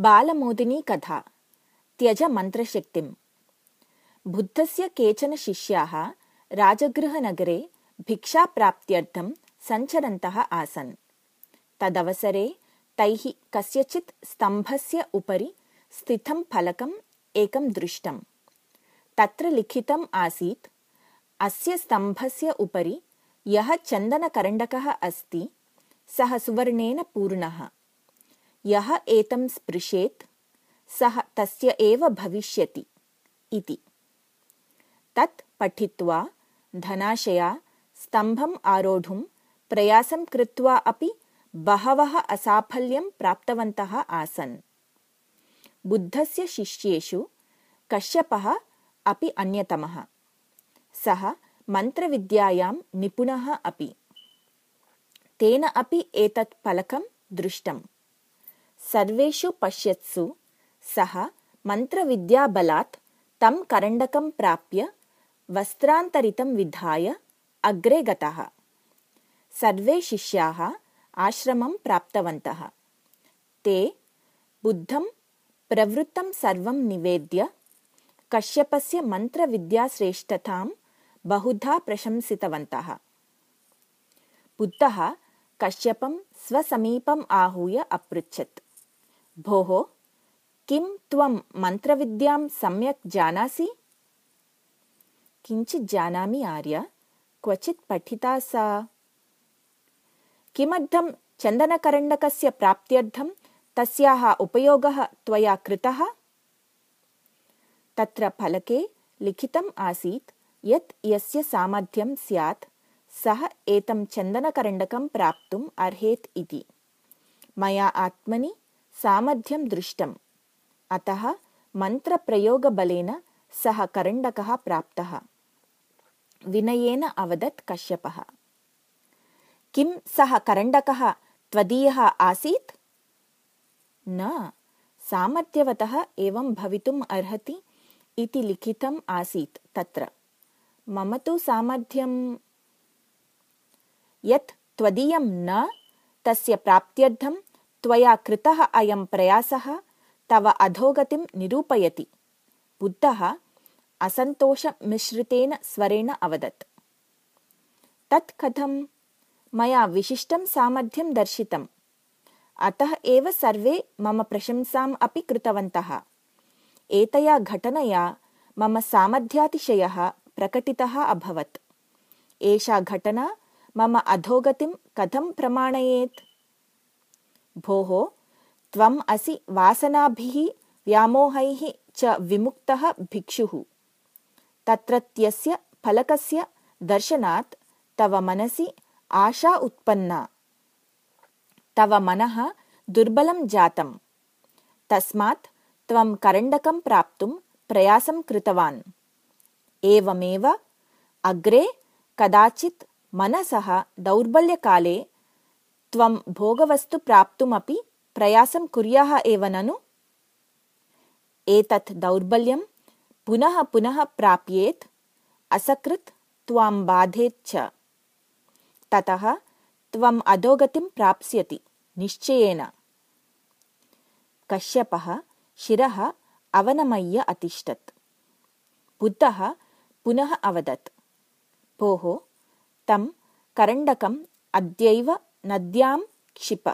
बालमोदिनी कथा त्यज मन्त्रशक्तिम् बुद्धस्य केचन शिष्याः राजगृहनगरे भिक्षाप्राप्त्यर्थं सञ्चरन्तः आसन्। तदवसरे तैः कस्यचित् स्तम्भस्य उपरि स्थितं फलकम् एकं दृष्टम्। तत्र लिखितम् आसीत् अस्य स्तम्भस्य उपरि यः चन्दनकरण्डकः अस्ति सः सुवर्णेन पूर्णः यः एतं स्पृशेत् सः तस्य एव भविष्यति इति। तत् पठित्वा धनाशया स्तम्भम् आरोढुं प्रयासं कृत्वा अपि बहवः असाफल्यं प्राप्तवन्तः आसन्। बुद्धस्य शिष्येषु कश्यपः अपि अन्यतमः। सः मन्त्रविद्यायां निपुणः अपि। तेन अपि एतत् फलकं दृष्टम् सर्वेषु पश्यत्सु। सः मन्त्रविद्याबलात् तं करण्डकं प्राप्य वस्त्रान्तरितं विधाय अग्रे गतः। सर्वे शिष्याः आश्रमं प्राप्तवन्तः। ते बुद्धं प्रवृत्तं सर्वं निवेद्य कश्यपस्य मन्त्रविद्याश्रेष्ठतां बहुधा प्रशंसितवन्तः। बुद्धः कश्यपं स्वसमीपम् आहूय अपृच्छत् भोः किं त्वं मन्त्रविद्यां सम्यक् जानासि? किञ्चित् जानामि आर्य क्वचित् पठिता सा। किमर्थं चन्दनकरण्डकस्य प्राप्त्यर्थं तस्याः उपयोगः त्वया कृतः? तत्र फलके लिखितम् आसीत् यत् यस्य सामर्थ्यं स्यात् सः एतं चन्दनकरण्डकं प्राप्तुम् अर्हेत् इति। मया आत्मनि सामर्थ्यं दृष्टम्। अतः मन्त्रप्रयोगबलेन सः करण्डकः प्राप्तः। विनयेन अवदत् कश्यपः। किं सः करण्डकः त्वदीयः आसीत्? न सामर्थ्यवतः एवं भवितुम् अर्हति इति लिखितम् आसीत् तत्र। मम तु सामर्थ्यं यत् त्वदीयं न तस्य प्राप्त्यर्थं त्वया कृतः अयं प्रयासः तव अधोगतिं निरूपयति। बुद्धः असन्तोषमिश्रितेन स्वरेण अवदत्। तत् कथं? मया विशिष्टं सामर्थ्यं दर्शितम्। अतः एव सर्वे मम प्रशंसाम् अपि कृतवन्तः। एतया घटनया मम सामर्थ्यातिशयः प्रकटितः अभवत्। एषा घटना मम अधोगतिं कथं प्रमाणयेत् भोः त्वम् असि वासनाभिः व्यामोहैः च विमुक्तः भिक्षुः। तत्रत्यस्य फलकस्य दर्शनात् तव मनसि आशा उत्पन्ना। तव मनः दुर्बलं जातम्। तस्मात् त्वं करण्डकं प्राप्तुं प्रयासं कृतवान्। एवमेव अग्रे कदाचित् मनसः दौर्बल्यकाले त्वं भोगवस्तु प्राप्तुमपि प्रयासं कुर्याः एव ननु? एतत् दौर्बल्यं पुनः पुनः प्राप्येत् असकृत् त्वां बाधेच्च ततः त्वम् अधोगतिं प्राप्स्यति निश्चयेन। कश्यपः शिरः अवनमय्य अतिष्ठत्। बुद्धः पुनः अवदत्। भोः तं करण्डकम् अद्यैव नद्यां क्षिप।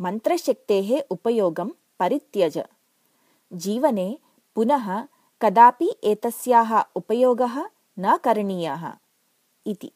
मन्त्रशक्तेः उपयोगं परित्यज। जीवने पुनः कदापि एतस्याः उपयोगः न करणीयः इति